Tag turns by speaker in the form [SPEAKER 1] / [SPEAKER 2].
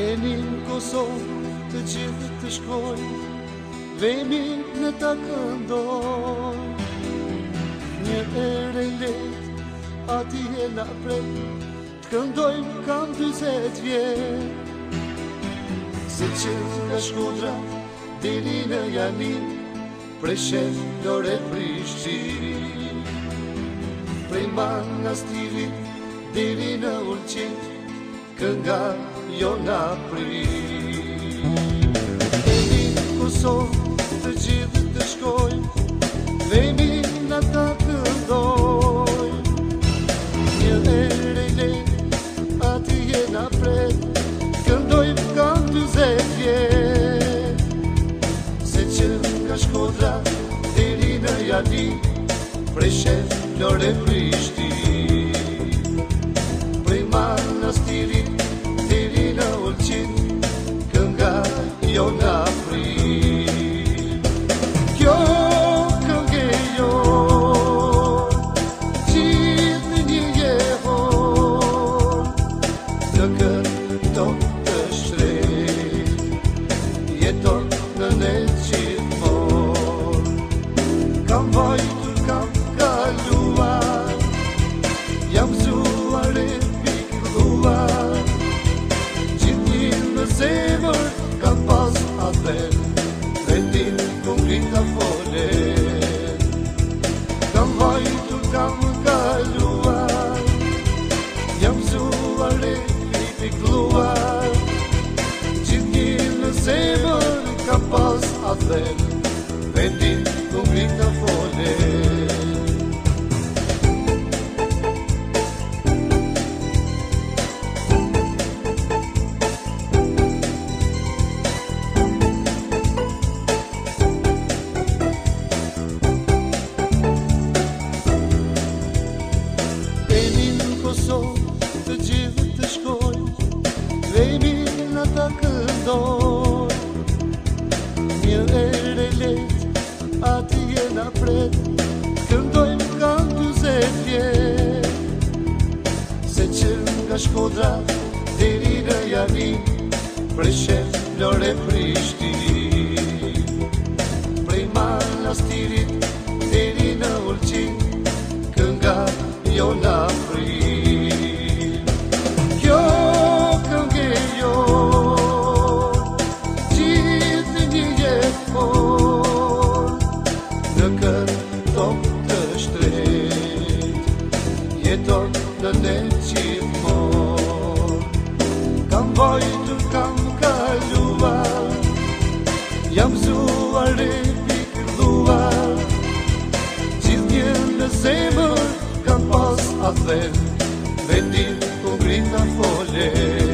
[SPEAKER 1] Venin Kosovë të gjithë të shkoj Venin në ta këndoj Një e rejlet Ati e nga prej Të këndoj kam 20 zetë vjet Se që nga shkudra diri në janin Prej shen do re prishtiri Prej man nga stilit Dili në ulqit Kënga jo në apri Kemi në Kosovë të gjithë të shkoj Vemi mi në ta të ndoj Një dhe rejle ati e në apre Këndoj më kam të zekje Se që më ka shkodra Deri në e ati Prej shetë në reprishti Kjo këngë e jorë, qitë një jehorë Së këtë tonë të shrejtë, jetë tonë të neqinë morë Kam vajtu, kam Për t'im nuk një kapone Për t'im nuk në kosovë, të gjithë të shkojë Për t'im në takë do shkodra Diri në javi Pre shetë lore prishti Prej manë në stirit Diri në urqi Kënga jo në afri Kjo kënge jo Gjithë një jetë po Në këtë tokë të shtrejt Jetë tokë të ne Kam vojtu, kam kaluar Jam zua repi kërdua Qizë një në zemër kam pas atë dhe Vendit u grita folet